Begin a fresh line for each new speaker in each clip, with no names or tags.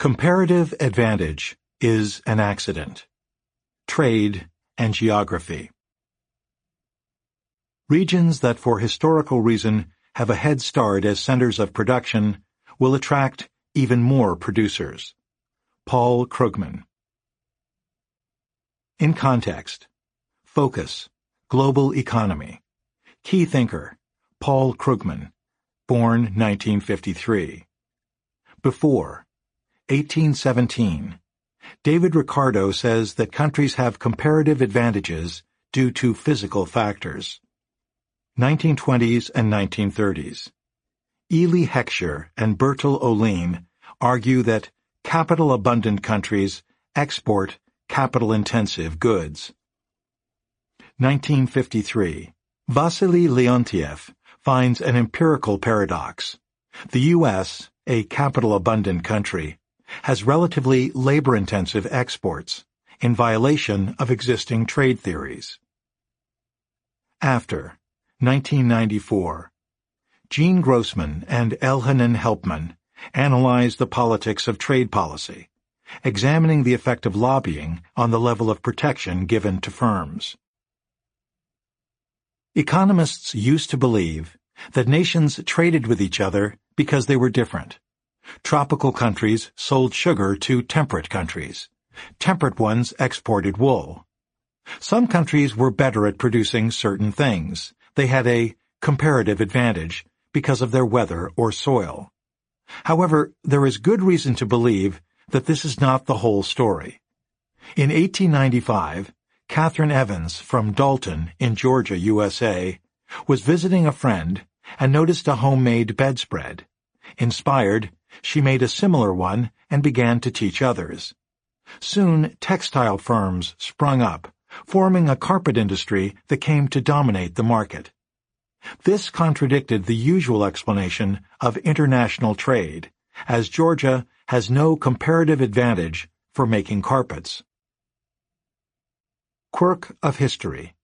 Comparative advantage is an accident. Trade and geography. Regions that for historical reason have a head start as centers of production will attract even more producers. Paul Krugman. In context, focus, global economy. Key thinker, Paul Krugman, born 1953. Before, 1817, David Ricardo says that countries have comparative advantages due to physical factors. 1920s and 1930s. Eli Heckscher and Bertil Ohlin argue that capital-abundant countries export capital-intensive goods. 1953. Vasily Leontief finds an empirical paradox. The U.S., a capital-abundant country, has relatively labor-intensive exports, in violation of existing trade theories. After 1994, Gene Grossman and Elhanan Helpman analyzed the politics of trade policy, examining the effect of lobbying on the level of protection given to firms. Economists used to believe that nations traded with each other because they were different Tropical countries sold sugar to temperate countries. Temperate ones exported wool. Some countries were better at producing certain things. They had a comparative advantage because of their weather or soil. However, there is good reason to believe that this is not the whole story. In 1895, Catherine Evans from Dalton in Georgia, USA, was visiting a friend and noticed a homemade bedspread. Inspired, she made a similar one and began to teach others. Soon, textile firms sprung up, forming a carpet industry that came to dominate the market. This contradicted the usual explanation of international trade, as Georgia has no comparative advantage for making carpets. Quirk of History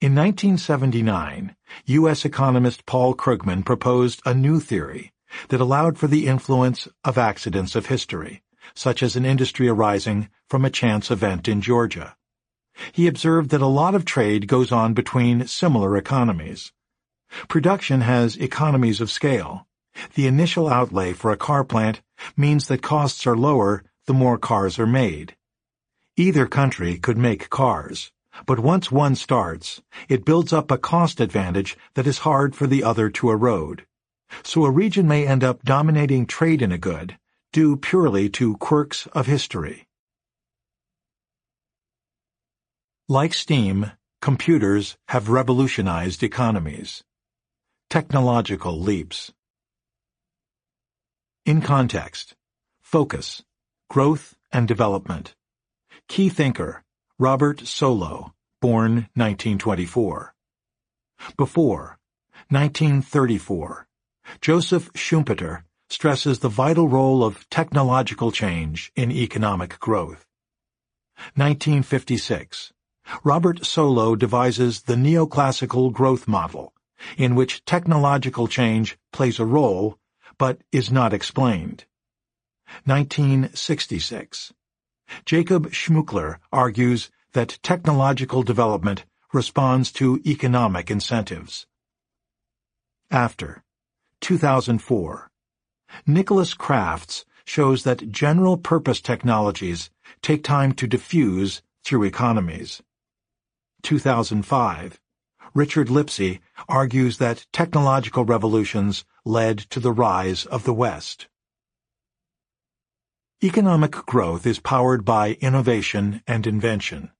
In 1979, U.S. economist Paul Krugman proposed a new theory, that allowed for the influence of accidents of history, such as an industry arising from a chance event in Georgia. He observed that a lot of trade goes on between similar economies. Production has economies of scale. The initial outlay for a car plant means that costs are lower the more cars are made. Either country could make cars, but once one starts, it builds up a cost advantage that is hard for the other to erode. So a region may end up dominating trade in a good, due purely to quirks of history. Like steam, computers have revolutionized economies. Technological leaps. In context, focus, growth and development. Key thinker, Robert Solow, born 1924. Before, 1934, Joseph Schumpeter stresses the vital role of technological change in economic growth. 1956. Robert Solow devises the neoclassical growth model, in which technological change plays a role but is not explained. 1966. Jacob Schmookler argues that technological development responds to economic incentives. After 2004. Nicholas Crafts shows that general-purpose technologies take time to diffuse through economies. 2005. Richard Lipsey argues that technological revolutions led to the rise of the West. Economic growth is powered by innovation and invention.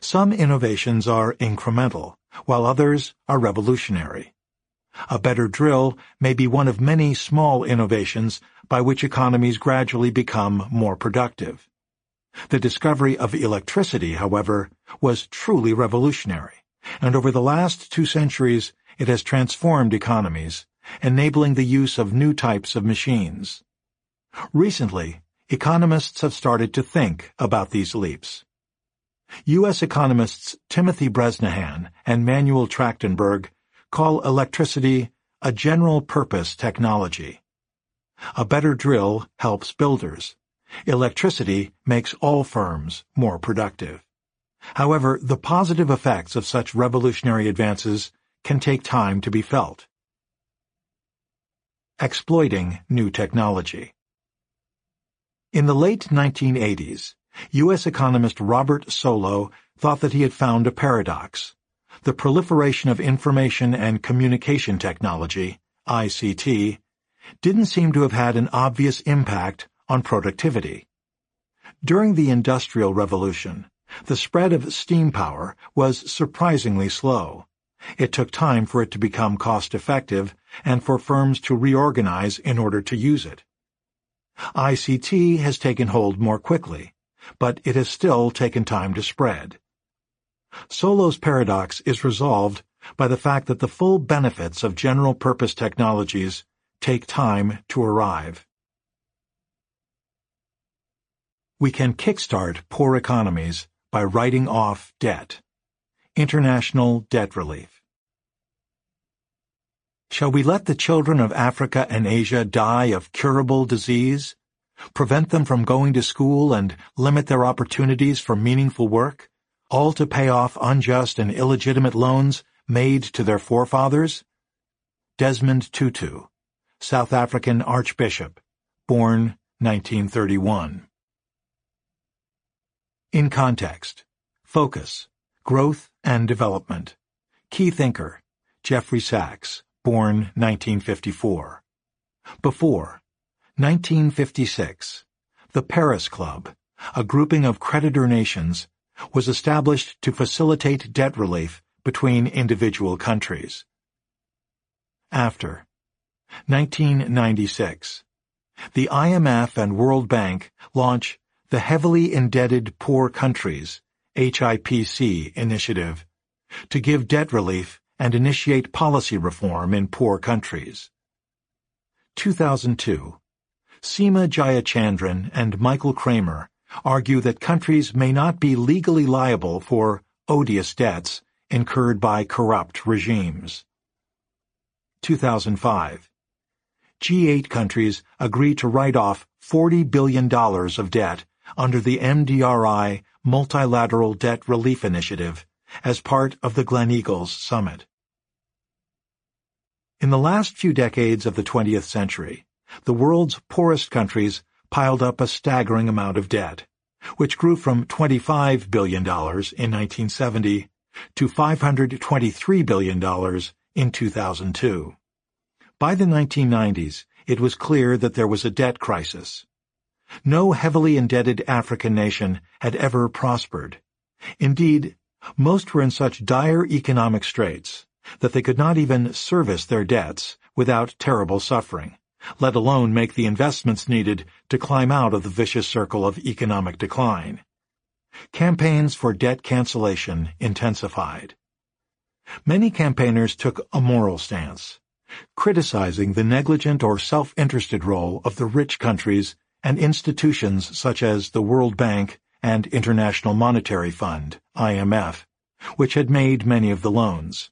Some innovations are incremental, while others are revolutionary. A better drill may be one of many small innovations by which economies gradually become more productive. The discovery of electricity, however, was truly revolutionary, and over the last two centuries it has transformed economies, enabling the use of new types of machines. Recently, economists have started to think about these leaps. U.S. economists Timothy Bresnahan and Manuel Trajtenberg call electricity a general-purpose technology. A better drill helps builders. Electricity makes all firms more productive. However, the positive effects of such revolutionary advances can take time to be felt. Exploiting new technology. In the late 1980s, U.S. economist Robert Solow thought that he had found a paradox the proliferation of information and communication technology, ICT, didn't seem to have had an obvious impact on productivity. During the Industrial Revolution, the spread of steam power was surprisingly slow. It took time for it to become cost-effective and for firms to reorganize in order to use it. ICT has taken hold more quickly, but it has still taken time to spread. Solow's paradox is resolved by the fact that the full benefits of general-purpose technologies take time to arrive. We can kickstart poor economies by writing off debt. International Debt Relief Shall we let the children of Africa and Asia die of curable disease? Prevent them from going to school and limit their opportunities for meaningful work? all to pay off unjust and illegitimate loans made to their forefathers? Desmond Tutu, South African Archbishop, born 1931. In context, focus, growth and development. Key thinker, Jeffrey Sachs, born 1954. Before, 1956, the Paris Club, a grouping of creditor nations was established to facilitate debt relief between individual countries. After 1996, the IMF and World Bank launch the Heavily Indebted Poor Countries HIPC initiative to give debt relief and initiate policy reform in poor countries. 2002, Seema Jayachandran and Michael Kremer argue that countries may not be legally liable for odious debts incurred by corrupt regimes. 2005. G8 countries agree to write off $40 billion of debt under the MDRI Multilateral Debt Relief Initiative as part of the Gleneagles Summit. In the last few decades of the 20th century, the world's poorest countries piled up a staggering amount of debt, which grew from $25 billion in 1970 to $523 billion in 2002. By the 1990s, it was clear that there was a debt crisis. No heavily indebted African nation had ever prospered. Indeed, most were in such dire economic straits that they could not even service their debts without terrible suffering, let alone make the investments needed to climb out of the vicious circle of economic decline. Campaigns for debt cancellation intensified. Many campaigners took a moral stance, criticizing the negligent or self-interested role of the rich countries and institutions such as the World Bank and International Monetary Fund, IMF, which had made many of the loans.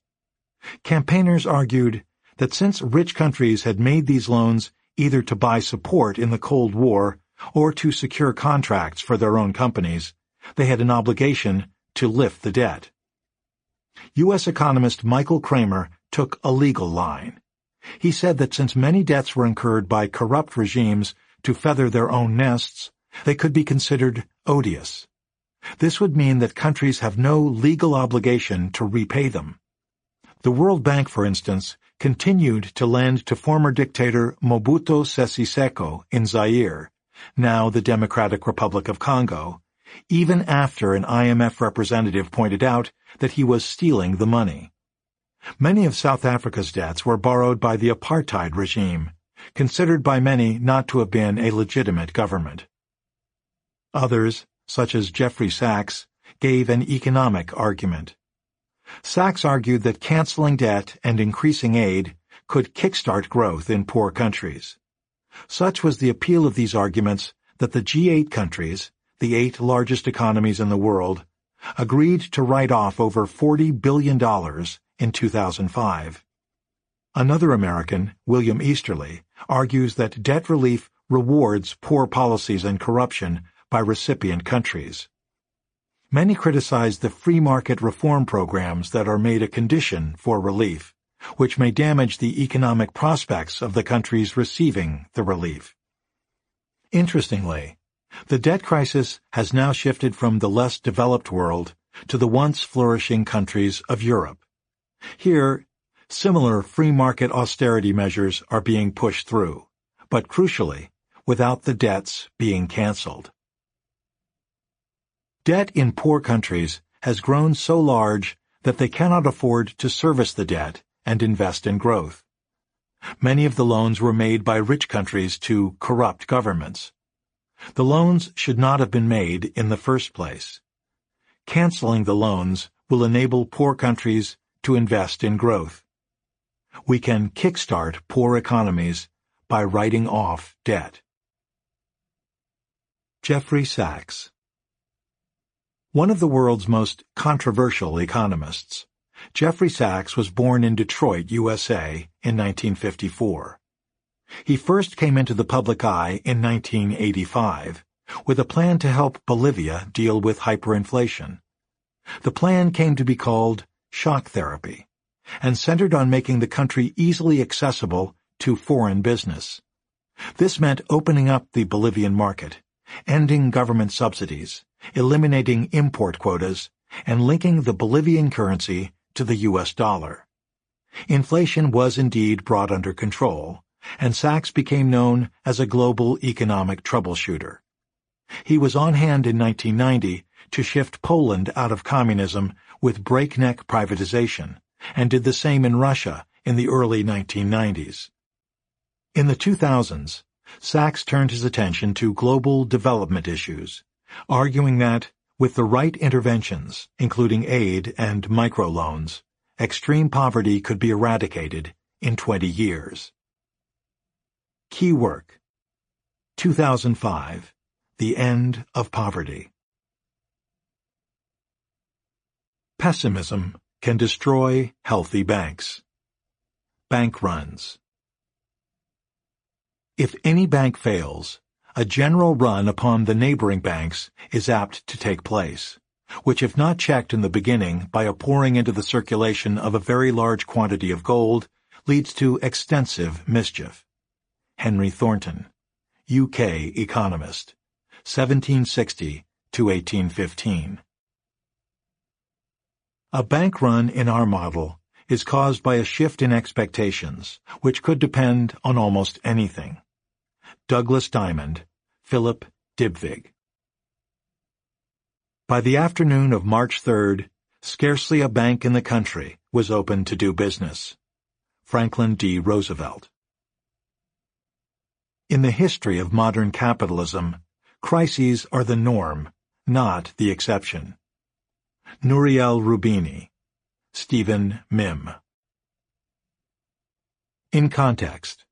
Campaigners argued that since rich countries had made these loans, either to buy support in the Cold War or to secure contracts for their own companies, they had an obligation to lift the debt. U.S. economist Michael Kremer took a legal line. He said that since many debts were incurred by corrupt regimes to feather their own nests, they could be considered odious. This would mean that countries have no legal obligation to repay them. The World Bank, for instance, continued to lend to former dictator Mobutu Sese Seko in Zaire, now the Democratic Republic of Congo, even after an IMF representative pointed out that he was stealing the money. Many of South Africa's debts were borrowed by the apartheid regime, considered by many not to have been a legitimate government. Others, such as Jeffrey Sachs, gave an economic argument. Sachs argued that canceling debt and increasing aid could kickstart growth in poor countries. Such was the appeal of these arguments that the G8 countries, the eight largest economies in the world, agreed to write off over $40 billion in 2005. Another American, William Easterly, argues that debt relief rewards poor policies and corruption by recipient countries. Many criticize the free market reform programs that are made a condition for relief, which may damage the economic prospects of the countries receiving the relief. Interestingly, the debt crisis has now shifted from the less developed world to the once flourishing countries of Europe. Here, similar free market austerity measures are being pushed through, but crucially, without the debts being cancelled. Debt in poor countries has grown so large that they cannot afford to service the debt and invest in growth. Many of the loans were made by rich countries to corrupt governments. The loans should not have been made in the first place. Canceling the loans will enable poor countries to invest in growth. We can kickstart poor economies by writing off debt. Jeffrey Sachs one of the world's most controversial economists. Jeffrey Sachs was born in Detroit, USA, in 1954. He first came into the public eye in 1985 with a plan to help Bolivia deal with hyperinflation. The plan came to be called shock therapy and centered on making the country easily accessible to foreign business. This meant opening up the Bolivian market ending government subsidies, eliminating import quotas, and linking the Bolivian currency to the U.S. dollar. Inflation was indeed brought under control, and Sachs became known as a global economic troubleshooter. He was on hand in 1990 to shift Poland out of communism with breakneck privatization, and did the same in Russia in the early 1990s. In the 2000s, Sachs turned his attention to global development issues, arguing that, with the right interventions, including aid and microloans, extreme poverty could be eradicated in 20 years. Key work 2005 The End of Poverty Pessimism can destroy healthy banks. Bank runs if any bank fails, a general run upon the neighboring banks is apt to take place, which if not checked in the beginning by a pouring into the circulation of a very large quantity of gold, leads to extensive mischief. Henry Thornton, UK economist, 1760 to 1815. A bank run in our model is caused by a shift in expectations, which could depend on almost anything. Douglas Diamond, Philip Dybvig. By the afternoon of March 3rd, scarcely a bank in the country was open to do business. Franklin D. Roosevelt. In the history of modern capitalism, crises are the norm, not the exception. Nouriel Roubini, Stephen Mihm. In context.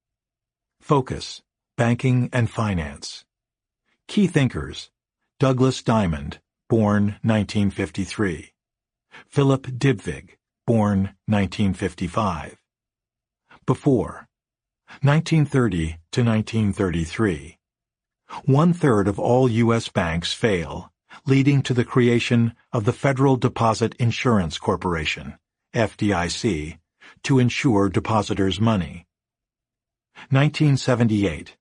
Focus. Banking and Finance. Key thinkers Douglas Diamond, born 1953. Philip Dybvig, born 1955. Before 1930 to 1933. One third of all U.S. banks fail, leading to the creation of the Federal Deposit Insurance Corporation, FDIC, to insure depositors' money. 1978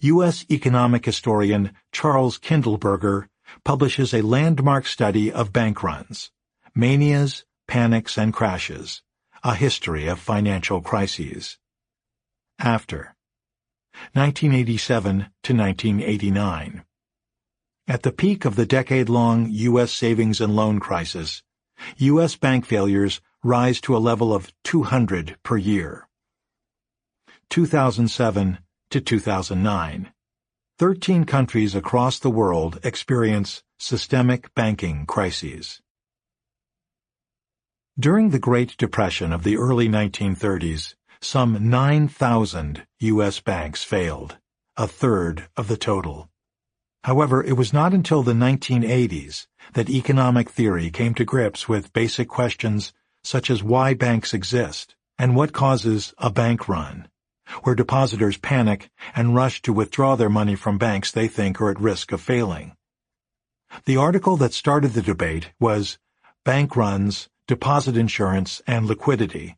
U.S. economic historian Charles Kindleberger publishes a landmark study of bank runs, manias, panics, and crashes, a history of financial crises. After 1987 to 1989. At the peak of the decade-long U.S. savings and loan crisis, U.S. bank failures rise to a level of 200 per year. 2007 to 2009. Thirteen countries across the world experience systemic banking crises. During the Great Depression of the early 1930s, some 9,000 U.S. banks failed, a third of the total. However, it was not until the 1980s that economic theory came to grips with basic questions such as why banks exist and what causes a bank run where depositors panic and rush to withdraw their money from banks they think are at risk of failing. The article that started the debate was Bank Runs, Deposit Insurance, and Liquidity,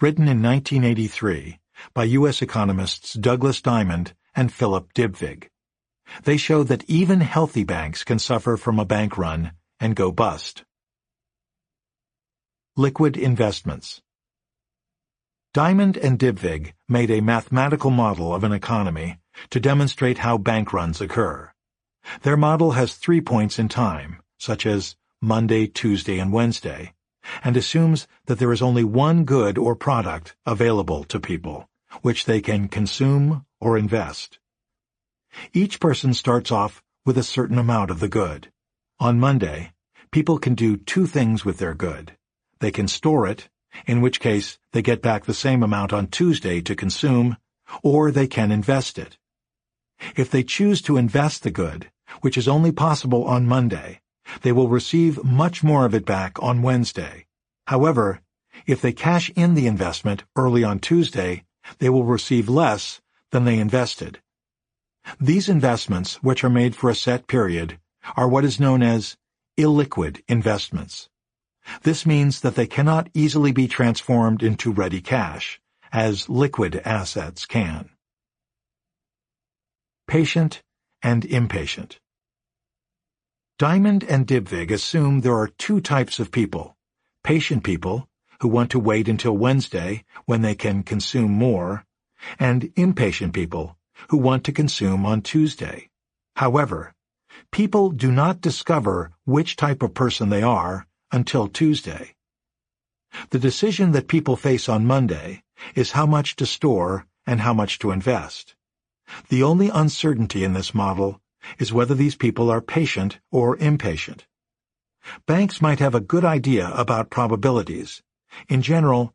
written in 1983 by U.S. economists Douglas Diamond and Philip Dybvig. They showed that even healthy banks can suffer from a bank run and go bust. Liquid Investments Diamond and Dybvig made a mathematical model of an economy to demonstrate how bank runs occur. Their model has three points in time, such as Monday, Tuesday, and Wednesday, and assumes that there is only one good or product available to people, which they can consume or invest. Each person starts off with a certain amount of the good. On Monday, people can do two things with their good. They can store it in which case they get back the same amount on Tuesday to consume, or they can invest it. If they choose to invest the good, which is only possible on Monday, they will receive much more of it back on Wednesday. However, if they cash in the investment early on Tuesday, they will receive less than they invested. These investments, which are made for a set period, are what is known as illiquid investments. This means that they cannot easily be transformed into ready cash, as liquid assets can. Patient and impatient. Diamond and Dybvig assume there are two types of people. Patient people, who want to wait until Wednesday when they can consume more, and impatient people, who want to consume on Tuesday. However, people do not discover which type of person they are until Tuesday. The decision that people face on Monday is how much to store and how much to invest. The only uncertainty in this model is whether these people are patient or impatient. Banks might have a good idea about probabilities. In general,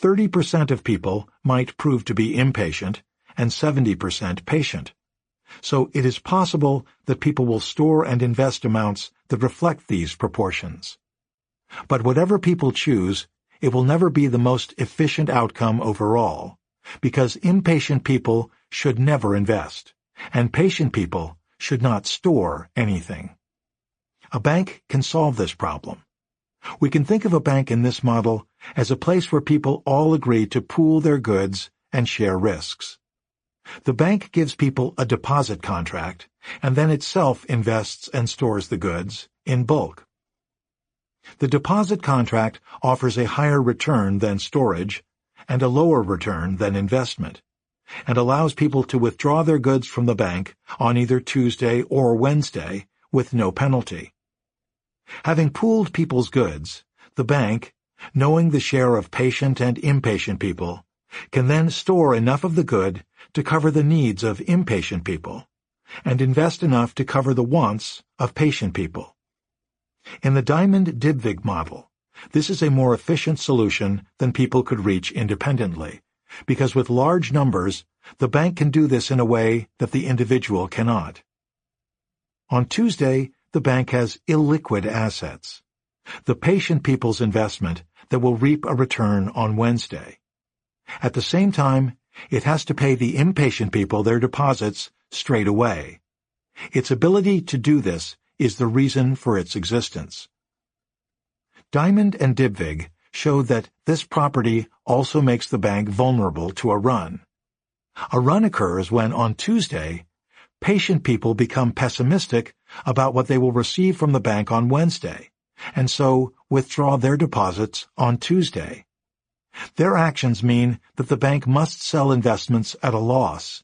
30% of people might prove to be impatient and 70% patient. So it is possible that people will store and invest amounts that reflect these proportions. But whatever people choose, it will never be the most efficient outcome overall, because impatient people should never invest, and patient people should not store anything. A bank can solve this problem. We can think of a bank in this model as a place where people all agree to pool their goods and share risks. The bank gives people a deposit contract and then itself invests and stores the goods in bulk. The deposit contract offers a higher return than storage and a lower return than investment, and allows people to withdraw their goods from the bank on either Tuesday or Wednesday with no penalty. Having pooled people's goods, the bank, knowing the share of patient and impatient people, can then store enough of the good to cover the needs of impatient people, and invest enough to cover the wants of patient people. In the Diamond-Dybvig model, this is a more efficient solution than people could reach independently, because with large numbers, the bank can do this in a way that the individual cannot. On Tuesday, the bank has illiquid assets, the patient people's investment that will reap a return on Wednesday. At the same time, it has to pay the impatient people their deposits straight away. Its ability to do this is the reason for its existence. Diamond and Dybvig showed that this property also makes the bank vulnerable to a run. A run occurs when, on Tuesday, patient people become pessimistic about what they will receive from the bank on Wednesday, and so withdraw their deposits on Tuesday. Their actions mean that the bank must sell investments at a loss.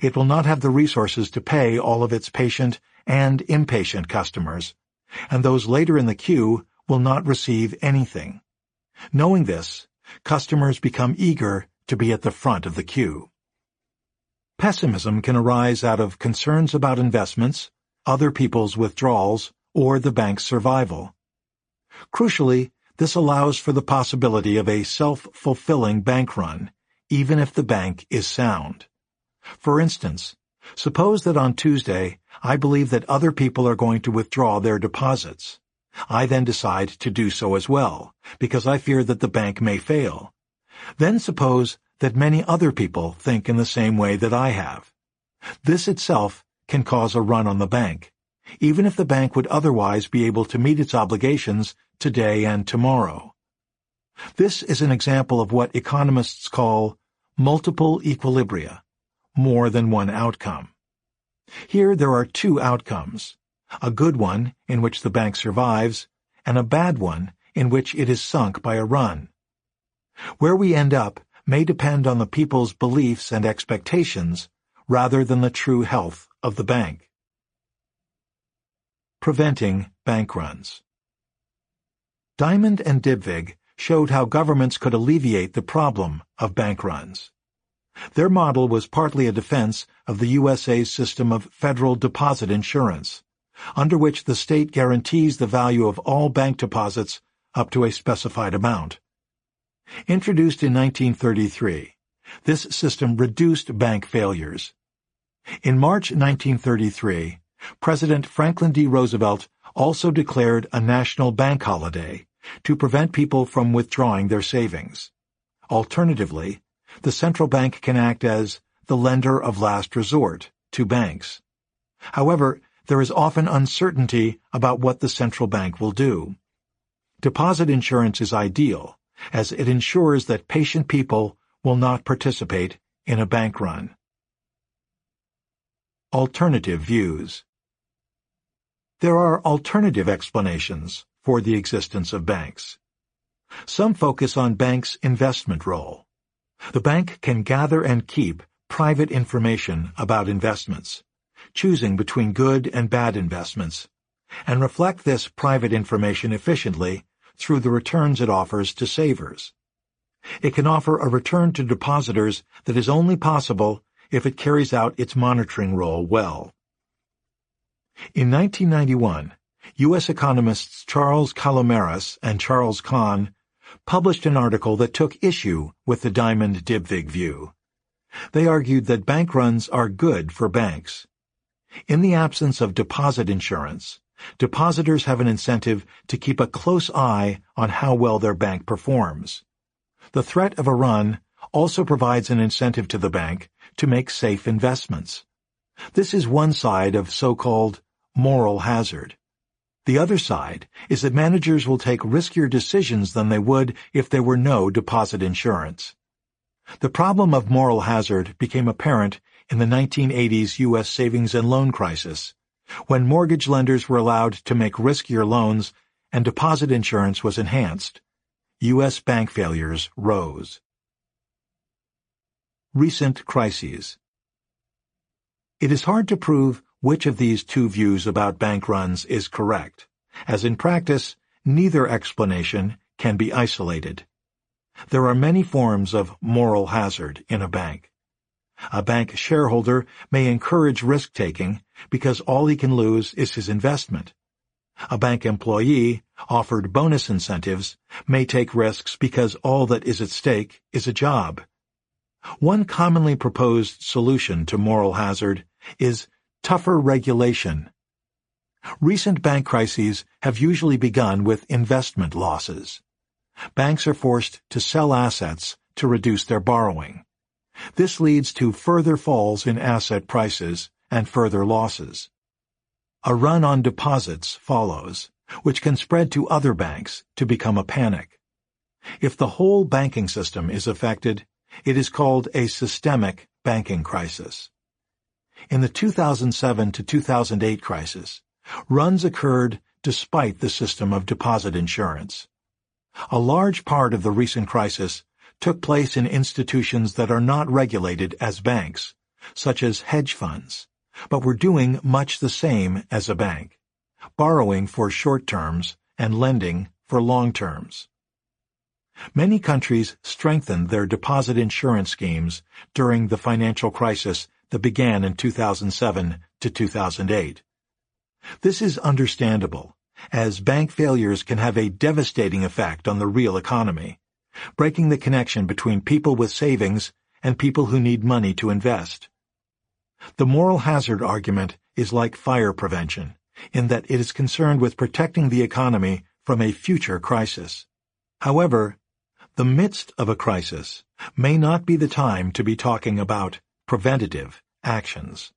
It will not have the resources to pay all of its patient and impatient customers, and those later in the queue will not receive anything. Knowing this, customers become eager to be at the front of the queue. Pessimism can arise out of concerns about investments, other people's withdrawals, or the bank's survival. Crucially, this allows for the possibility of a self-fulfilling bank run, even if the bank is sound. For instance, Suppose that on Tuesday I believe that other people are going to withdraw their deposits. I then decide to do so as well, because I fear that the bank may fail. Then suppose that many other people think in the same way that I have. This itself can cause a run on the bank, even if the bank would otherwise be able to meet its obligations today and tomorrow. This is an example of what economists call multiple equilibria more than one outcome. Here there are two outcomes, a good one in which the bank survives, and a bad one in which it is sunk by a run. Where we end up may depend on the people's beliefs and expectations rather than the true health of the bank. Preventing Bank Runs Diamond and Dybvig showed how governments could alleviate the problem of bank runs. Their model was partly a defense of the USA's system of federal deposit insurance, under which the state guarantees the value of all bank deposits up to a specified amount. Introduced in 1933, this system reduced bank failures. In March 1933, President Franklin D. Roosevelt also declared a national bank holiday to prevent people from withdrawing their savings. Alternatively, the central bank can act as the lender of last resort to banks. However, there is often uncertainty about what the central bank will do. Deposit insurance is ideal, as it ensures that patient people will not participate in a bank run. Alternative Views There are alternative explanations for the existence of banks. Some focus on banks' investment role. The bank can gather and keep private information about investments, choosing between good and bad investments, and reflect this private information efficiently through the returns it offers to savers. It can offer a return to depositors that is only possible if it carries out its monitoring role well. In 1991, U.S. economists Charles Calomiris and Charles Kahn published an article that took issue with the Diamond Dybvig view. They argued that bank runs are good for banks. In the absence of deposit insurance, depositors have an incentive to keep a close eye on how well their bank performs. The threat of a run also provides an incentive to the bank to make safe investments. This is one side of so-called moral hazard. The other side is that managers will take riskier decisions than they would if there were no deposit insurance. The problem of moral hazard became apparent in the 1980s U.S. savings and loan crisis, when mortgage lenders were allowed to make riskier loans and deposit insurance was enhanced. U.S. bank failures rose. Recent Crises It is hard to prove which of these two views about bank runs is correct, as in practice, neither explanation can be isolated. There are many forms of moral hazard in a bank. A bank shareholder may encourage risk-taking because all he can lose is his investment. A bank employee, offered bonus incentives, may take risks because all that is at stake is a job. One commonly proposed solution to moral hazard is Tougher regulation. Recent bank crises have usually begun with investment losses. Banks are forced to sell assets to reduce their borrowing. This leads to further falls in asset prices and further losses. A run on deposits follows, which can spread to other banks to become a panic. If the whole banking system is affected, it is called a systemic banking crisis in the 2007 to 2008 crisis, runs occurred despite the system of deposit insurance. A large part of the recent crisis took place in institutions that are not regulated as banks, such as hedge funds, but were doing much the same as a bank, borrowing for short terms and lending for long terms. Many countries strengthened their deposit insurance schemes during the financial crisis that began in 2007 to 2008. This is understandable, as bank failures can have a devastating effect on the real economy, breaking the connection between people with savings and people who need money to invest. The moral hazard argument is like fire prevention, in that it is concerned with protecting the economy from a future crisis. However, the midst of a crisis may not be the time to be talking about preventative actions.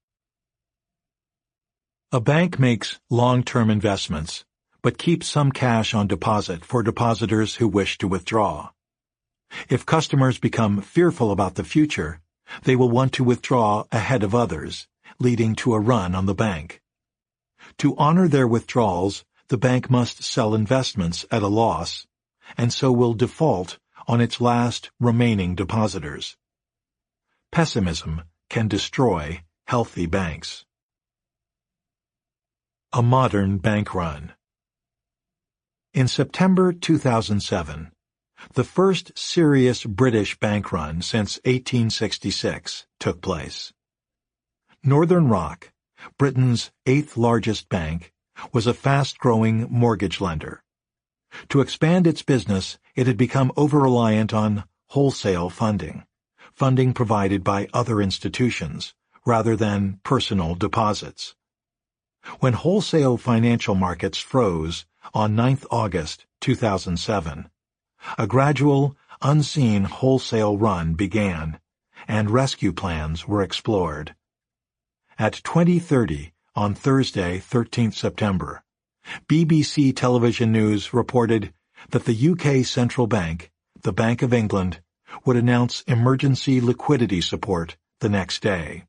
A bank makes long-term investments, but keeps some cash on deposit for depositors who wish to withdraw. If customers become fearful about the future, they will want to withdraw ahead of others, leading to a run on the bank. To honor their withdrawals, the bank must sell investments at a loss, and so will default on its last remaining depositors. Pessimism can destroy healthy banks. A modern bank run. In September 2007, the first serious British bank run since 1866 took place. Northern Rock, Britain's eighth largest bank, was a fast-growing mortgage lender. To expand its business, it had become over-reliant on wholesale funding funding provided by other institutions, rather than personal deposits. When wholesale financial markets froze on 9 August 2007, a gradual, unseen wholesale run began, and rescue plans were explored. At 2030 on Thursday, 13 September, BBC Television News reported that the UK Central Bank, the Bank of England, would announce emergency liquidity support the next day.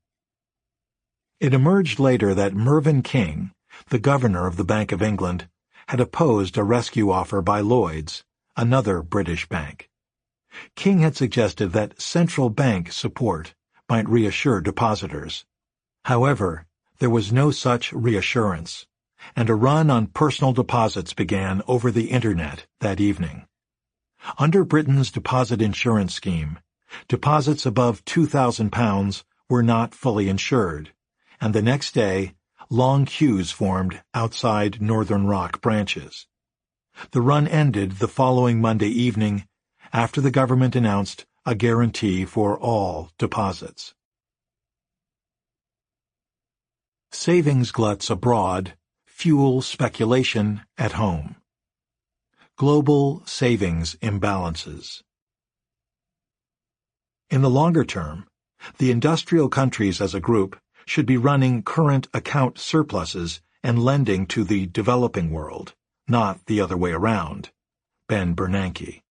It emerged later that Mervyn King, the governor of the Bank of England, had opposed a rescue offer by Lloyds, another British bank. King had suggested that central bank support might reassure depositors. However, there was no such reassurance, and a run on personal deposits began over the Internet that evening. Under Britain's deposit insurance scheme, deposits above £2,000 were not fully insured, and the next day, long queues formed outside Northern Rock branches. The run ended the following Monday evening after the government announced a guarantee for all deposits. Savings gluts abroad fuel speculation at home. Global savings imbalances. In the longer term, the industrial countries as a group should be running current account surpluses and lending to the developing world, not the other way around. Ben Bernanke.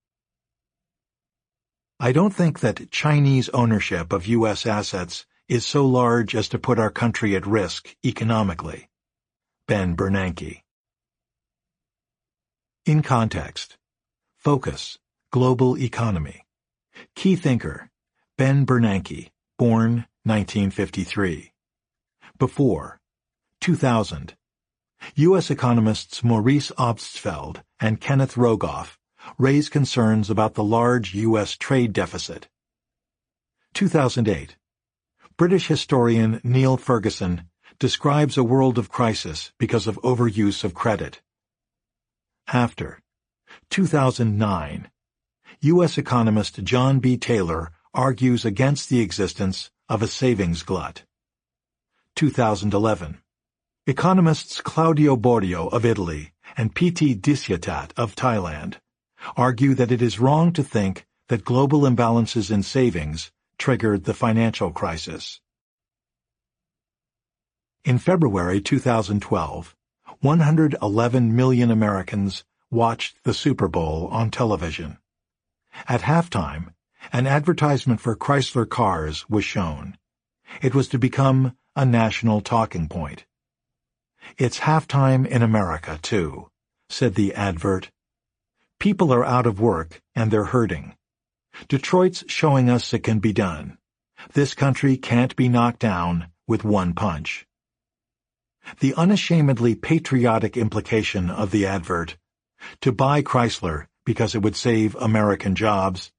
I don't think that Chinese ownership of U.S. assets is so large as to put our country at risk economically. Ben Bernanke. In context, focus, global economy. Key thinker, Ben Bernanke, born 1953. Before, 2000. U.S. economists Maurice Obstfeld and Kenneth Rogoff raise concerns about the large U.S. trade deficit. 2008. British historian Niall Ferguson describes a world of crisis because of overuse of credit after. 2009. U.S. economist John B. Taylor argues against the existence of a savings glut. 2011. Economists Claudio Borio of Italy and P.T. Disyatat of Thailand argue that it is wrong to think that global imbalances in savings triggered the financial crisis. In February 2012, 111 million Americans watched the Super Bowl on television. At halftime, an advertisement for Chrysler cars was shown. It was to become a national talking point. It's halftime in America, too, said the advert. People are out of work and they're hurting. Detroit's showing us it can be done. This country can't be knocked down with one punch. The unashamedly patriotic implication of the advert, to buy Chrysler because it would save American jobs,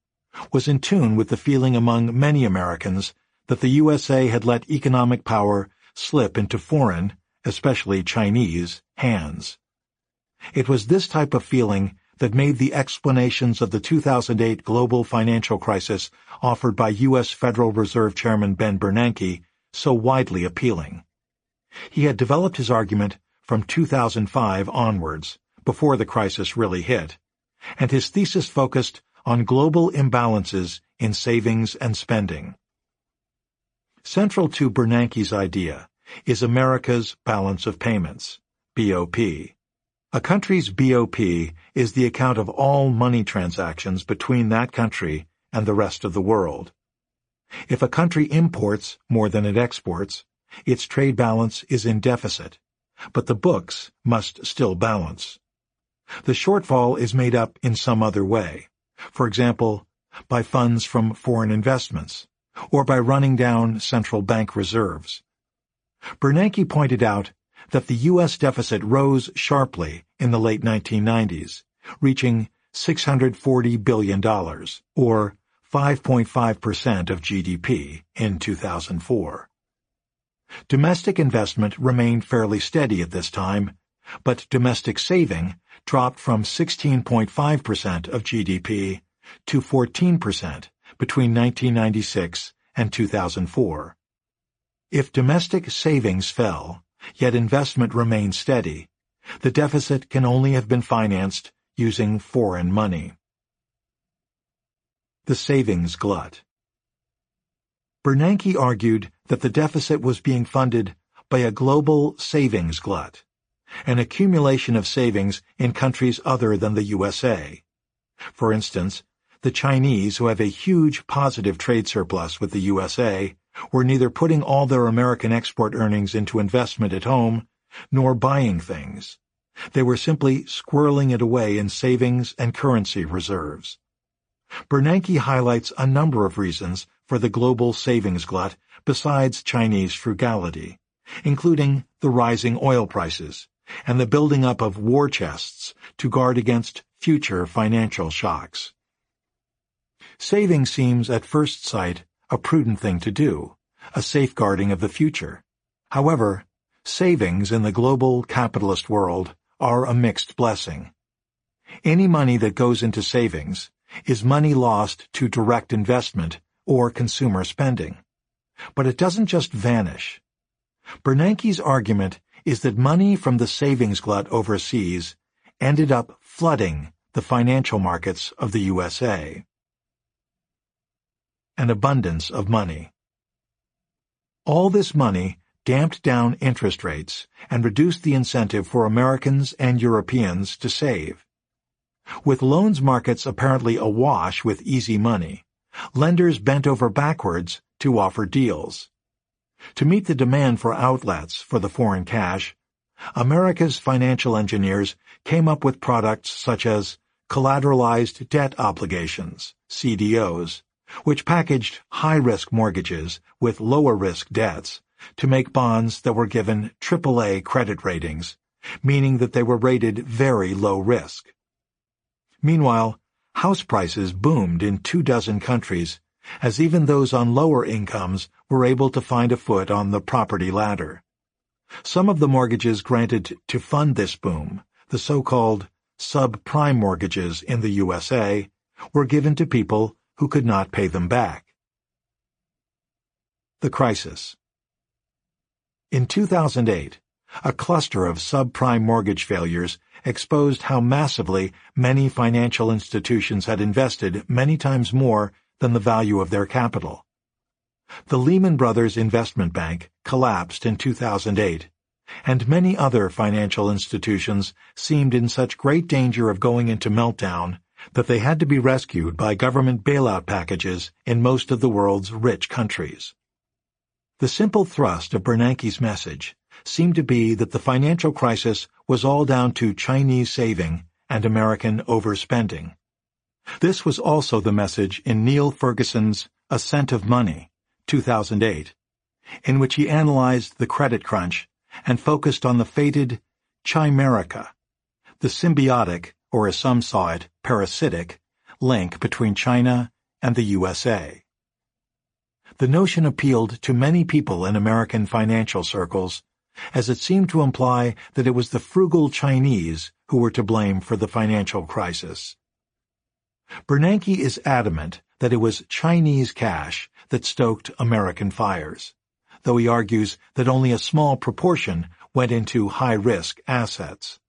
was in tune with the feeling among many Americans that the USA had let economic power slip into foreign, especially Chinese, hands. It was this type of feeling that made the explanations of the 2008 global financial crisis offered by U.S. Federal Reserve Chairman Ben Bernanke so widely appealing. He had developed his argument from 2005 onwards, before the crisis really hit, and his thesis focused on global imbalances in savings and spending. Central to Bernanke's idea is America's Balance of Payments, BOP. A country's BOP is the account of all money transactions between that country and the rest of the world. If a country imports more than it exports, its trade balance is in deficit, but the books must still balance. The shortfall is made up in some other way, for example, by funds from foreign investments, or by running down central bank reserves. Bernanke pointed out that the U.S. deficit rose sharply in the late 1990s, reaching $640 billion, or 5.5% of GDP in 2004. Domestic investment remained fairly steady at this time, but domestic saving dropped from 16.5% of GDP to 14% between 1996 and 2004. If domestic savings fell, yet investment remained steady, the deficit can only have been financed using foreign money. The Savings Glut Bernanke argued that the deficit was being funded by a global savings glut, an accumulation of savings in countries other than the USA. For instance, the Chinese, who have a huge positive trade surplus with the USA, were neither putting all their American export earnings into investment at home nor buying things. They were simply squirreling it away in savings and currency reserves. Bernanke highlights a number of reasons for the global savings glut besides Chinese frugality, including the rising oil prices and the building up of war chests to guard against future financial shocks. Saving seems at first sight a prudent thing to do, a safeguarding of the future. However, savings in the global capitalist world are a mixed blessing. Any money that goes into savings is money lost to direct investment or consumer spending. But it doesn't just vanish. Bernanke's argument is that money from the savings glut overseas ended up flooding the financial markets of the USA. An abundance of money. All this money damped down interest rates and reduced the incentive for Americans and Europeans to save. With loans markets apparently awash with easy money, lenders bent over backwards to offer deals. To meet the demand for outlets for the foreign cash, America's financial engineers came up with products such as collateralized debt obligations, CDOs, which packaged high-risk mortgages with lower-risk debts to make bonds that were given AAA credit ratings, meaning that they were rated very low risk. Meanwhile, house prices boomed in two dozen countries as even those on lower incomes were able to find a foot on the property ladder. Some of the mortgages granted to fund this boom, the so-called subprime mortgages in the USA, were given to people who could not pay them back. The Crisis In 2008, a cluster of subprime mortgage failures exposed how massively many financial institutions had invested many times more than the value of their capital. The Lehman Brothers Investment Bank collapsed in 2008, and many other financial institutions seemed in such great danger of going into meltdown that they had to be rescued by government bailout packages in most of the world's rich countries. The simple thrust of Bernanke's message seemed to be that the financial crisis was all down to Chinese saving and American overspending. This was also the message in Niall Ferguson's Ascent of Money, 2008, in which he analyzed the credit crunch and focused on the fated chimerica, the symbiotic, or as some saw it, parasitic, link between China and the USA. The notion appealed to many people in American financial circles, as it seemed to imply that it was the frugal Chinese who were to blame for the financial crisis. Bernanke is adamant that it was Chinese cash that stoked American fires, though he argues that only a small proportion went into high-risk assets.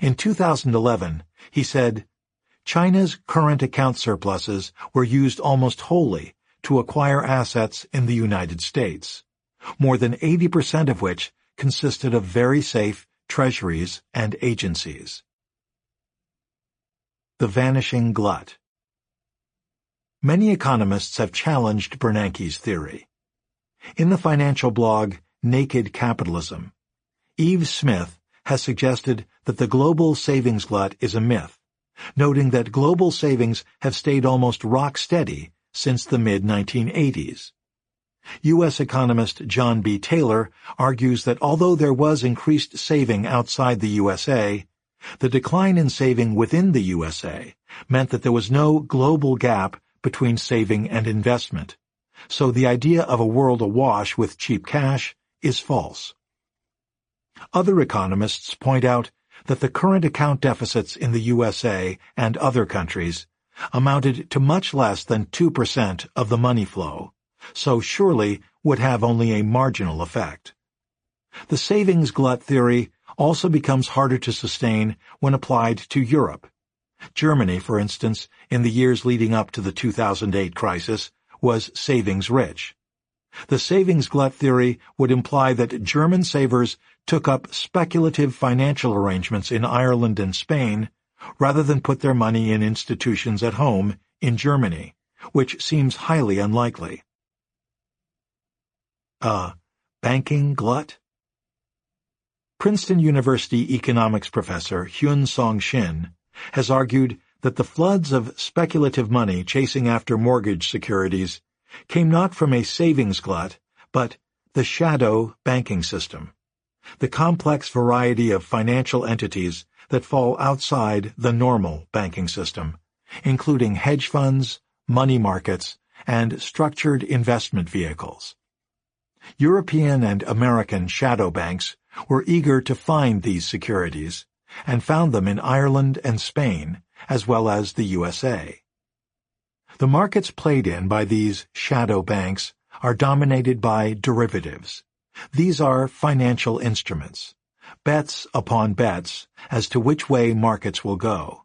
In 2011, he said, China's current account surpluses were used almost wholly to acquire assets in the United States, more than 80% of which consisted of very safe treasuries and agencies. The Vanishing Glut Many economists have challenged Bernanke's theory. In the financial blog Naked Capitalism, Yves Smith has suggested that the global savings glut is a myth, noting that global savings have stayed almost rock steady since the mid-1980s. U.S. economist John B. Taylor argues that although there was increased saving outside the USA, the decline in saving within the USA meant that there was no global gap between saving and investment, so the idea of a world awash with cheap cash is false. Other economists point out that the current account deficits in the USA and other countries amounted to much less than 2% of the money flow, so surely would have only a marginal effect. The savings glut theory also becomes harder to sustain when applied to Europe. Germany, for instance, in the years leading up to the 2008 crisis, was savings rich. The savings glut theory would imply that German savers took up speculative financial arrangements in Ireland and Spain rather than put their money in institutions at home in Germany, which seems highly unlikely. A banking glut? Princeton University economics professor Hyun Song Shin has argued that the floods of speculative money chasing after mortgage securities came not from a savings glut, but the shadow banking system, the complex variety of financial entities that fall outside the normal banking system, including hedge funds, money markets, and structured investment vehicles. European and American shadow banks were eager to find these securities and found them in Ireland and Spain, as well as the USA. The markets played in by these shadow banks are dominated by derivatives. These are financial instruments, bets upon bets as to which way markets will go,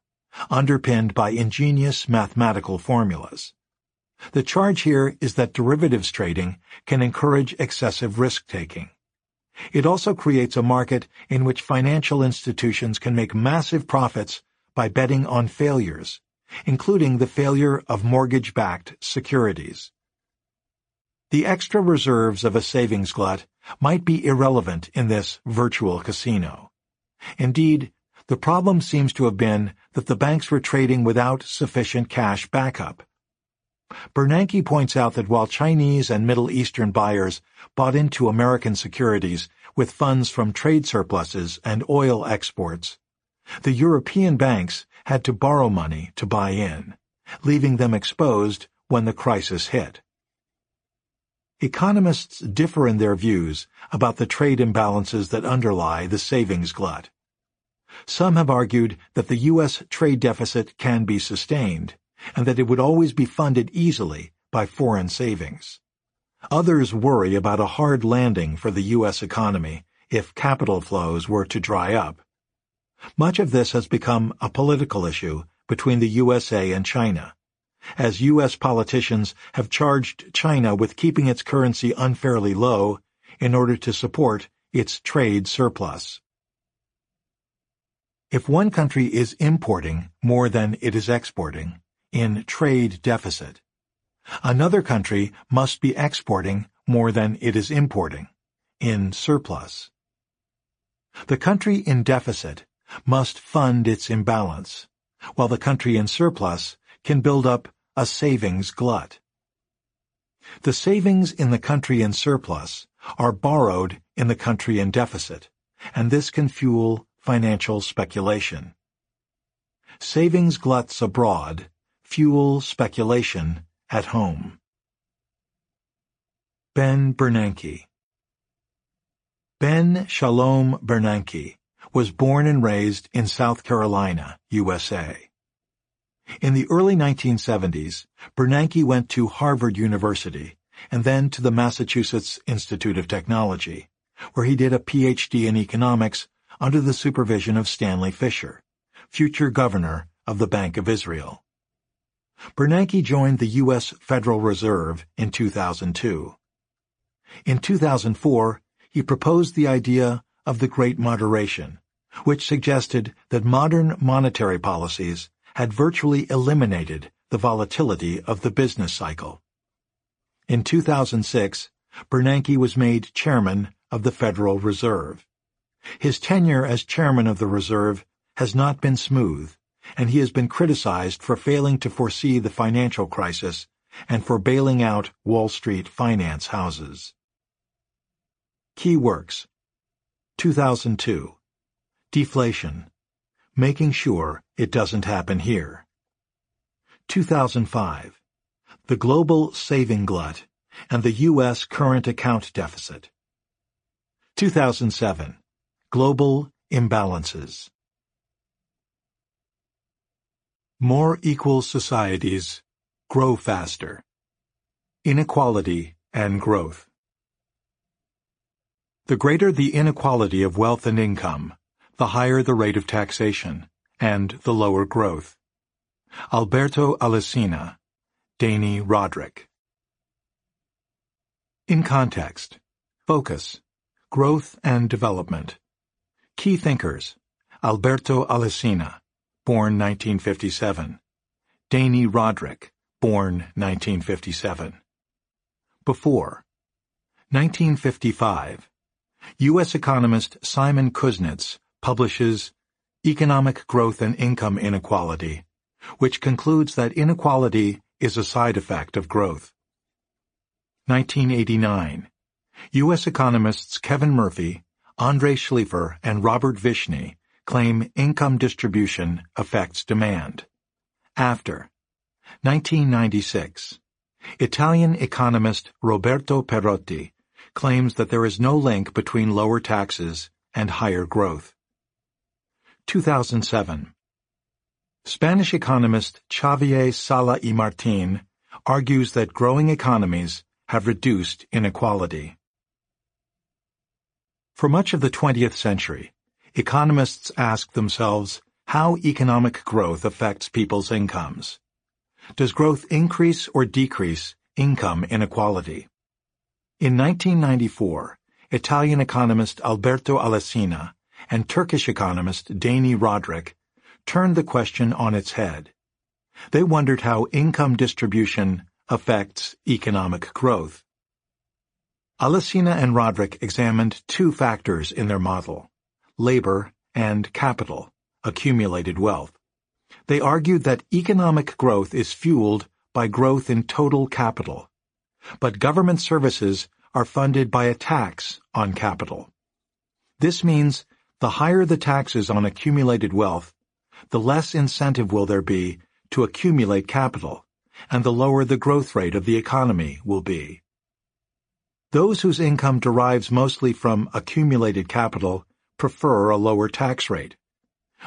underpinned by ingenious mathematical formulas. The charge here is that derivatives trading can encourage excessive risk-taking. It also creates a market in which financial institutions can make massive profits by betting on failures, including the failure of mortgage-backed securities. The extra reserves of a savings glut might be irrelevant in this virtual casino. Indeed, the problem seems to have been that the banks were trading without sufficient cash backup, Bernanke points out that while Chinese and Middle Eastern buyers bought into American securities with funds from trade surpluses and oil exports, the European banks had to borrow money to buy in, leaving them exposed when the crisis hit. Economists differ in their views about the trade imbalances that underlie the savings glut. Some have argued that the U.S. trade deficit can be sustained, and that it would always be funded easily by foreign savings. Others worry about a hard landing for the U.S. economy if capital flows were to dry up. Much of this has become a political issue between the USA and China, as U.S. politicians have charged China with keeping its currency unfairly low in order to support its trade surplus. If one country is importing more than it is exporting, in trade deficit. Another country must be exporting more than it is importing, in surplus. The country in deficit must fund its imbalance, while the country in surplus can build up a savings glut. The savings in the country in surplus are borrowed in the country in deficit, and this can fuel financial speculation. Savings gluts abroad Fuel Speculation at Home. Ben Bernanke Ben Shalom Bernanke was born and raised in South Carolina, USA. In the early 1970s, Bernanke went to Harvard University and then to the Massachusetts Institute of Technology, where he did a PhD in economics under the supervision of Stanley Fischer, future governor of the Bank of Israel. Bernanke joined the U.S. Federal Reserve in 2002. In 2004, he proposed the idea of the Great Moderation, which suggested that modern monetary policies had virtually eliminated the volatility of the business cycle. In 2006, Bernanke was made chairman of the Federal Reserve. His tenure as chairman of the Reserve has not been smooth, and he has been criticized for failing to foresee the financial crisis and for bailing out Wall Street finance houses. Key Works 2002 Deflation. Making Sure It Doesn't Happen Here. 2005 The Global Saving Glut and the U.S. Current Account Deficit. 2007 Global Imbalances. More equal societies grow faster. Inequality and growth. The greater the inequality of wealth and income, the higher the rate of taxation, and the lower growth. Alberto Alesina, Dani Rodrik. In context, focus, growth and development. Key thinkers, Alberto Alesina, born 1957. Dani Rodrik, born 1957. Before 1955, U.S. economist Simon Kuznets publishes Economic Growth and Income Inequality, which concludes that inequality is a side effect of growth. 1989. U.S. economists Kevin Murphy, Andre Shleifer, and Robert Vishny claim income distribution affects demand. After 1996, Italian economist Roberto Perotti claims that there is no link between lower taxes and higher growth. 2007. Spanish economist Xavier Sala y Martín argues that growing economies have reduced inequality. For much of the 20th century, economists ask themselves how economic growth affects people's incomes. Does growth increase or decrease income inequality? In 1994, Italian economist Alberto Alesina and Turkish economist Dani Rodrik turned the question on its head. They wondered how income distribution affects economic growth. Alesina and Rodrik examined two factors in their model labor, and capital, accumulated wealth. They argued that economic growth is fueled by growth in total capital, but government services are funded by a tax on capital. This means the higher the taxes on accumulated wealth, the less incentive will there be to accumulate capital, and the lower the growth rate of the economy will be. Those whose income derives mostly from accumulated capital prefer a lower tax rate.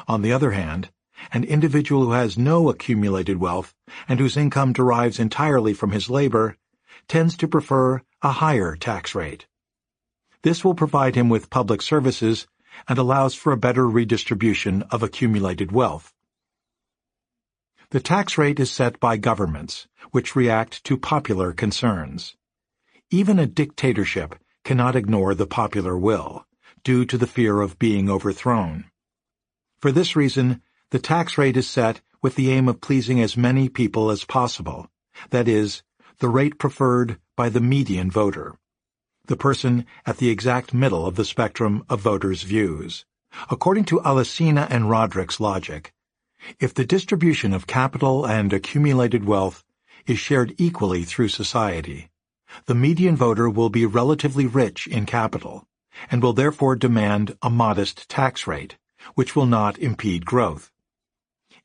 On the other hand, an individual who has no accumulated wealth and whose income derives entirely from his labor tends to prefer a higher tax rate. This will provide him with public services and allows for a better redistribution of accumulated wealth. The tax rate is set by governments, which react to popular concerns. Even a dictatorship cannot ignore the popular will due to the fear of being overthrown. For this reason, the tax rate is set with the aim of pleasing as many people as possible, that is, the rate preferred by the median voter, the person at the exact middle of the spectrum of voters' views. According to Alesina and Rodrik's logic, if the distribution of capital and accumulated wealth is shared equally through society, the median voter will be relatively rich in capital, and will therefore demand a modest tax rate, which will not impede growth.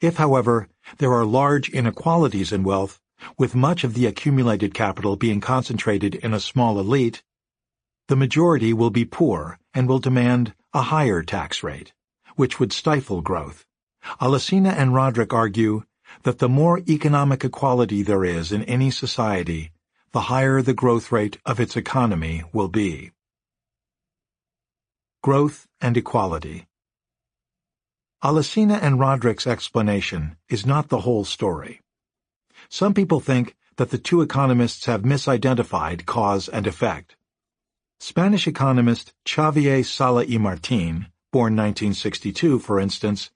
If, however, there are large inequalities in wealth, with much of the accumulated capital being concentrated in a small elite, the majority will be poor and will demand a higher tax rate, which would stifle growth. Alesina and Rodrik argue that the more economic equality there is in any society, the higher the growth rate of its economy will be. Growth and Equality Alesina and Rodrik's explanation is not the whole story. Some people think that the two economists have misidentified cause and effect. Spanish economist Xavier Sala y Martín, born 1962 for instance,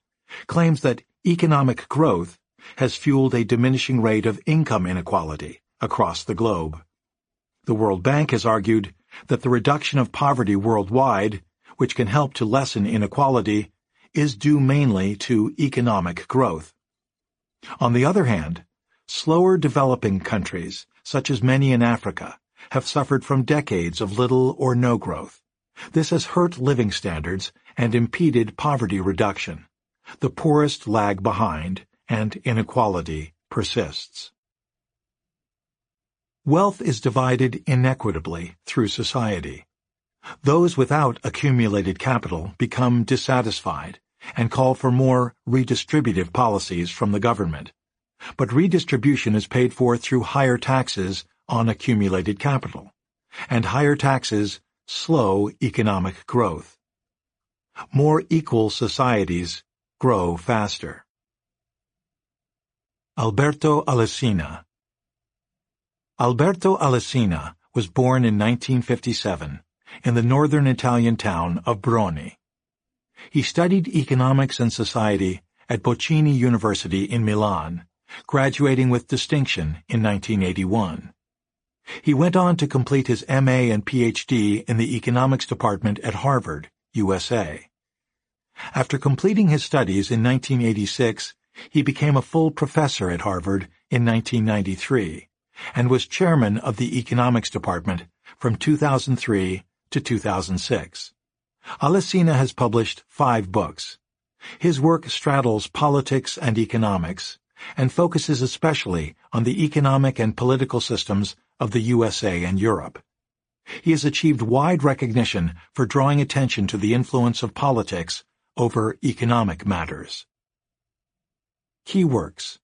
claims that economic growth has fueled a diminishing rate of income inequality across the globe. The World Bank has argued that the reduction of poverty worldwide which can help to lessen inequality, is due mainly to economic growth. On the other hand, slower developing countries, such as many in Africa, have suffered from decades of little or no growth. This has hurt living standards and impeded poverty reduction. The poorest lag behind, and inequality persists. Wealth is divided inequitably through society. Those without accumulated capital become dissatisfied and call for more redistributive policies from the government. But redistribution is paid for through higher taxes on accumulated capital, and higher taxes slow economic growth. More equal societies grow faster. Alberto Alesina Alberto Alesina was born in 1957 in the northern Italian town of Broni. He studied economics and society at Bocconi University in Milan, graduating with distinction in 1981. He went on to complete his MA and PhD in the economics department at Harvard, USA. After completing his studies in 1986, he became a full professor at Harvard in 1993 and was chairman of the economics department from 2003 to 2006. Alesina has published five books. His work straddles politics and economics, and focuses especially on the economic and political systems of the USA and Europe. He has achieved wide recognition for drawing attention to the influence of politics over economic matters. Key Works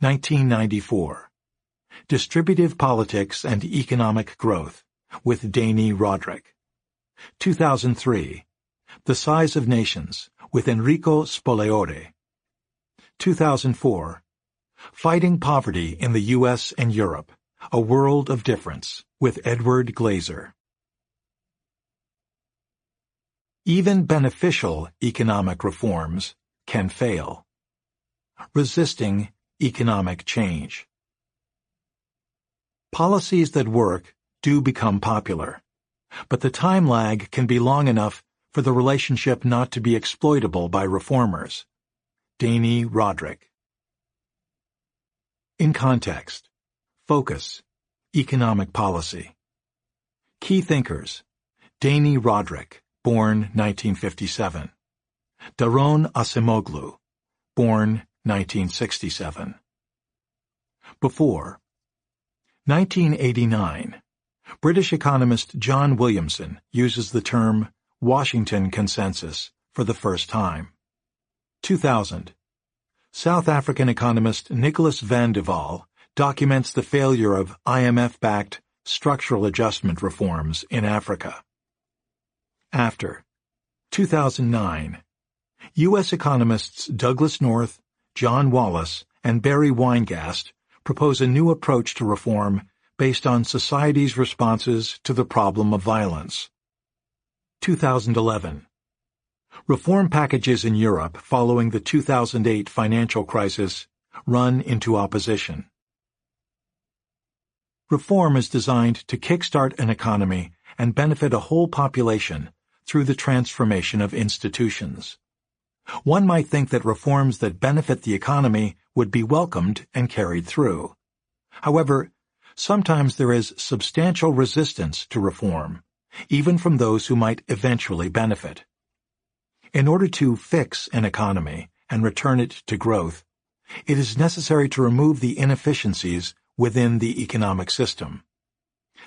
1994 Distributive Politics and Economic Growth with Dani Rodrik. 2003, The Size of Nations, with Enrico Spolaore. 2004, Fighting Poverty in the U.S. and Europe, A World of Difference, with Edward Glaeser. Even beneficial economic reforms can fail. Resisting economic change. Policies that work do become popular. But the time lag can be long enough for the relationship not to be exploitable by reformers. Dani Rodrik In context, focus, economic policy. Key thinkers, Dani Rodrik, born 1957. Daron Acemoglu, born 1967. Before 1989 British economist John Williamson uses the term Washington Consensus for the first time. 2000. South African economist Nicholas van de Walle documents the failure of IMF-backed structural adjustment reforms in Africa. After 2009, U.S. economists Douglass North, John Wallis, and Barry Weingast propose a new approach to reform based on society's responses to the problem of violence. 2011. Reform packages in Europe following the 2008 financial crisis run into opposition. Reform is designed to kickstart an economy and benefit a whole population through the transformation of institutions. One might think that reforms that benefit the economy would be welcomed and carried through. However, sometimes there is substantial resistance to reform, even from those who might eventually benefit. In order to fix an economy and return it to growth, it is necessary to remove the inefficiencies within the economic system.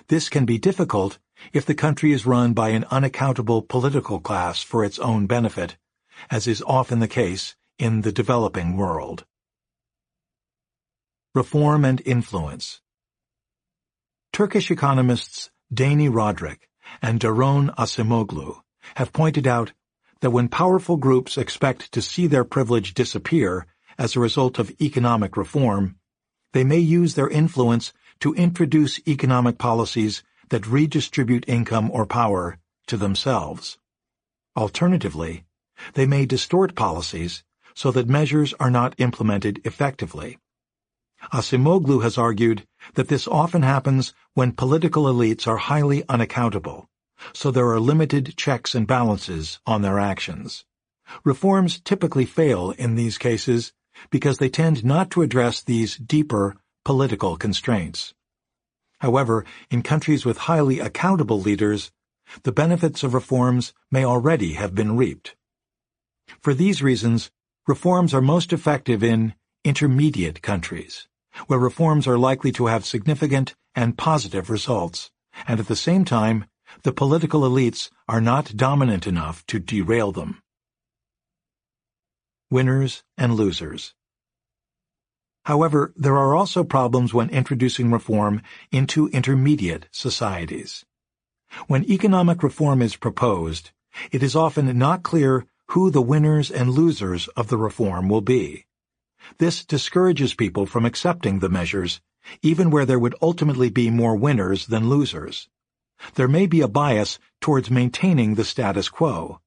This can be difficult if the country is run by an unaccountable political class for its own benefit, as is often the case in the developing world. Reform and Influence Turkish economists Dani Rodrik and Daron Acemoglu have pointed out that when powerful groups expect to see their privilege disappear as a result of economic reform, they may use their influence to introduce economic policies that redistribute income or power to themselves. Alternatively, they may distort policies so that measures are not implemented effectively. Acemoglu has argued that this often happens when political elites are highly unaccountable, so there are limited checks and balances on their actions. Reforms typically fail in these cases because they tend not to address these deeper political constraints. However, in countries with highly accountable leaders, the benefits of reforms may already have been reaped. For these reasons, reforms are most effective in intermediate countries, where reforms are likely to have significant and positive results, and at the same time, the political elites are not dominant enough to derail them. Winners and Losers However, there are also problems when introducing reform into intermediate societies. When economic reform is proposed, it is often not clear who the winners and losers of the reform will be. This discourages people from accepting the measures, even where there would ultimately be more winners than losers. There may be a bias towards maintaining the status quo.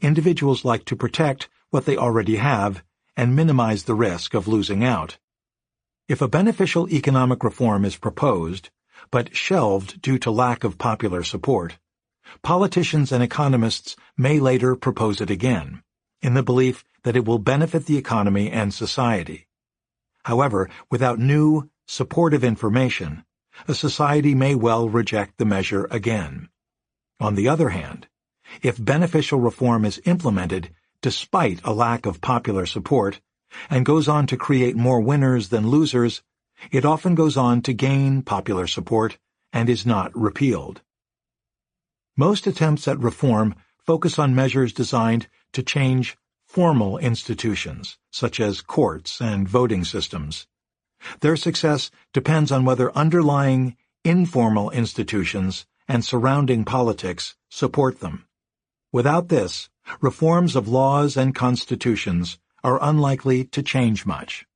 Individuals like to protect what they already have and minimize the risk of losing out. If a beneficial economic reform is proposed, but shelved due to lack of popular support, politicians and economists may later propose it again in the belief that it will benefit the economy and society. However, without new, supportive information, a society may well reject the measure again. On the other hand, if beneficial reform is implemented despite a lack of popular support and goes on to create more winners than losers, it often goes on to gain popular support and is not repealed. Most attempts at reform focus on measures designed to change formal institutions, such as courts and voting systems. Their success depends on whether underlying informal institutions and surrounding politics support them. Without this, reforms of laws and constitutions are unlikely to change much.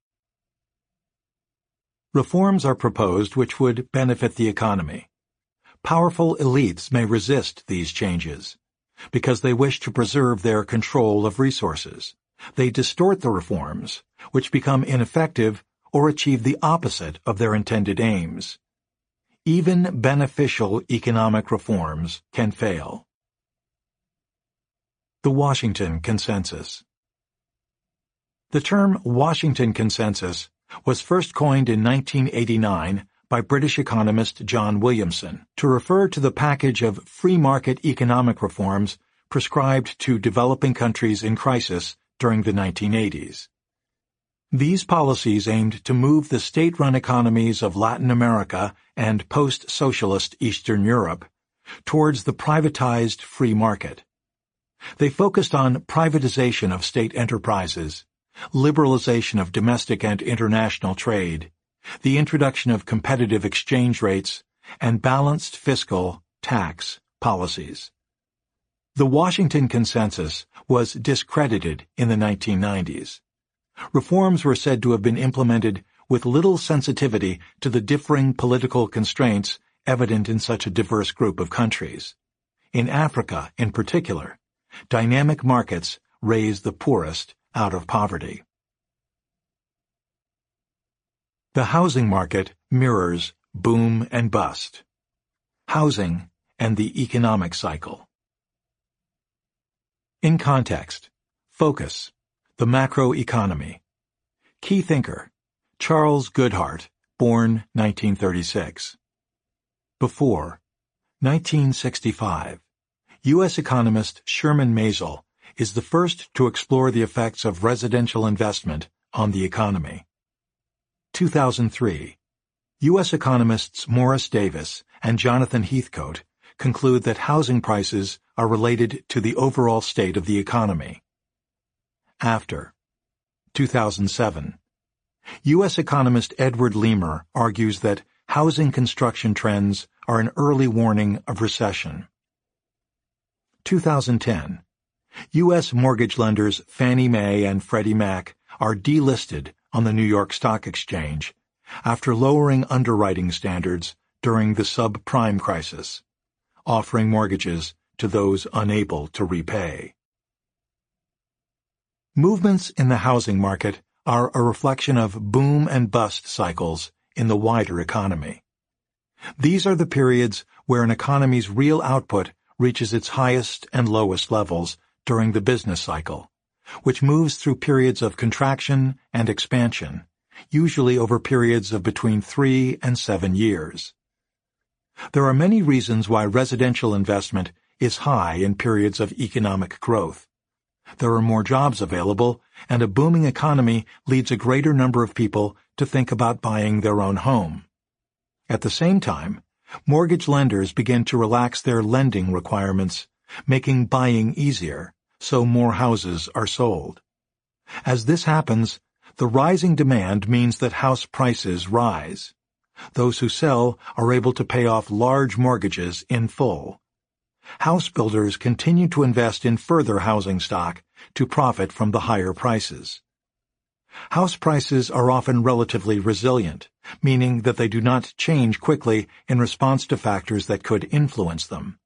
Reforms are proposed which would benefit the economy. Powerful elites may resist these changes because they wish to preserve their control of resources. They distort the reforms, which become ineffective or achieve the opposite of their intended aims. Even beneficial economic reforms can fail. The Washington Consensus The term Washington Consensus was first coined in 1989 by British economist John Williamson to refer to the package of free market economic reforms prescribed to developing countries in crisis during the 1980s. These policies aimed to move the state-run economies of Latin America and post-socialist Eastern Europe towards the privatized free market. They focused on privatization of state enterprises, liberalization of domestic and international trade, the introduction of competitive exchange rates, and balanced fiscal, tax, policies. The Washington Consensus was discredited in the 1990s. Reforms were said to have been implemented with little sensitivity to the differing political constraints evident in such a diverse group of countries. In Africa, in particular, dynamic markets raise the poorest out of poverty. The housing market mirrors boom and bust, housing, and the economic cycle. In context, focus, the macroeconomy. Key thinker, Charles Goodhart, born 1936. Before, 1965, U.S. economist Sherman Maisel is the first to explore the effects of residential investment on the economy. 2003, U.S. economists Morris Davis and Jonathan Heathcote conclude that housing prices are related to the overall state of the economy. After 2007, U.S. economist Edward Leamer argues that housing construction trends are an early warning of recession. 2010, U.S. mortgage lenders Fannie Mae and Freddie Mac are delisted on the New York Stock Exchange after lowering underwriting standards during the subprime crisis, offering mortgages to those unable to repay. Movements in the housing market are a reflection of boom and bust cycles in the wider economy. These are the periods where an economy's real output reaches its highest and lowest levels during the business cycle which moves through periods of contraction and expansion, usually over periods of between three and seven years. There are many reasons why residential investment is high in periods of economic growth. There are more jobs available, and a booming economy leads a greater number of people to think about buying their own home. At the same time, mortgage lenders begin to relax their lending requirements, making buying easier so more houses are sold. As this happens, the rising demand means that house prices rise. Those who sell are able to pay off large mortgages in full. House builders continue to invest in further housing stock to profit from the higher prices. House prices are often relatively resilient, meaning that they do not change quickly in response to factors that could influence them.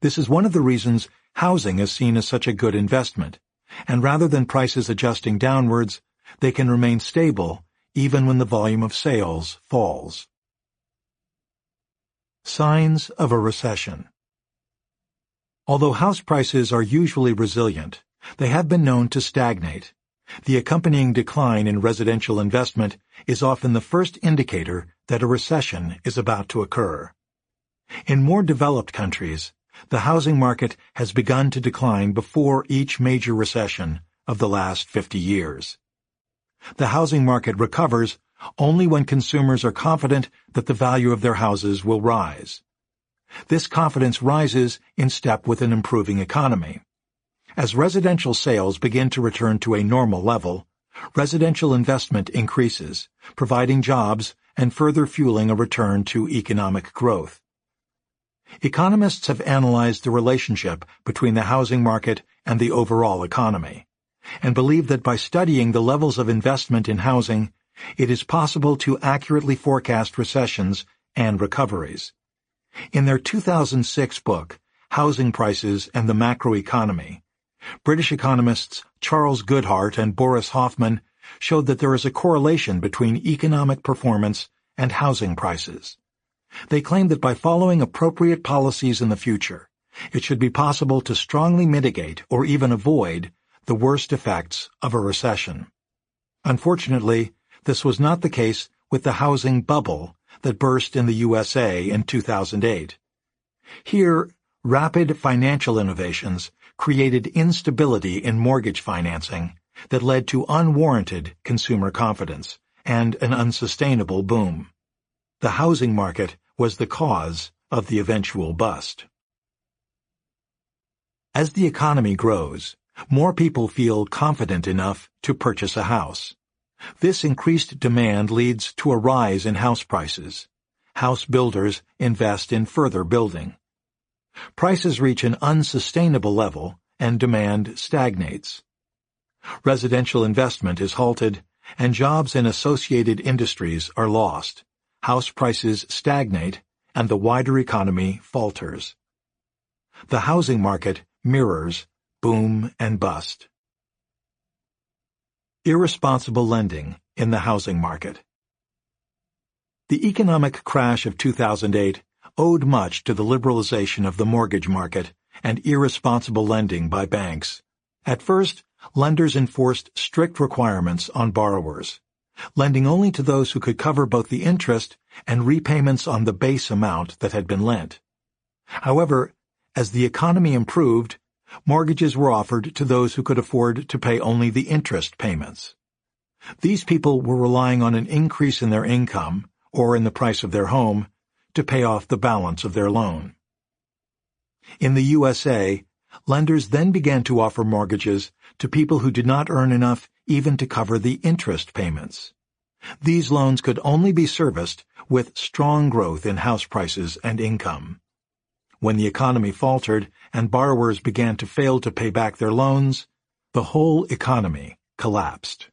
This is one of the reasons housing is seen as such a good investment, and rather than prices adjusting downwards, they can remain stable even when the volume of sales falls. Signs of a Recession Although house prices are usually resilient, they have been known to stagnate. The accompanying decline in residential investment is often the first indicator that a recession is about to occur. In more developed countries, the housing market has begun to decline before each major recession of the last 50 years. The housing market recovers only when consumers are confident that the value of their houses will rise. This confidence rises in step with an improving economy. As residential sales begin to return to a normal level, residential investment increases, providing jobs and further fueling a return to economic growth. Economists have analyzed the relationship between the housing market and the overall economy, and believe that by studying the levels of investment in housing, it is possible to accurately forecast recessions and recoveries. In their 2006 book, Housing Prices and the Macroeconomy, British economists Charles Goodhart and Boris Hofmann showed that there is a correlation between economic performance and housing prices. They claim that by following appropriate policies in the future, it should be possible to strongly mitigate or even avoid the worst effects of a recession. Unfortunately, this was not the case with the housing bubble that burst in the USA in 2008. Here, rapid financial innovations created instability in mortgage financing that led to unwarranted consumer confidence and an unsustainable boom. The housing market was the cause of the eventual bust. As the economy grows, more people feel confident enough to purchase a house. This increased demand leads to a rise in house prices. House builders invest in further building. Prices reach an unsustainable level and demand stagnates. Residential investment is halted and jobs in associated industries are lost house prices stagnate, and the wider economy falters. The housing market mirrors boom and bust. Irresponsible lending in the housing market. The economic crash of 2008 owed much to the liberalization of the mortgage market and irresponsible lending by banks. At first, lenders enforced strict requirements on borrowers lending only to those who could cover both the interest and repayments on the base amount that had been lent. However, as the economy improved, mortgages were offered to those who could afford to pay only the interest payments. These people were relying on an increase in their income, or in the price of their home, to pay off the balance of their loan. In the USA, lenders then began to offer mortgages to people who did not earn enough even to cover the interest payments. These loans could only be serviced with strong growth in house prices and income. When the economy faltered and borrowers began to fail to pay back their loans, the whole economy collapsed.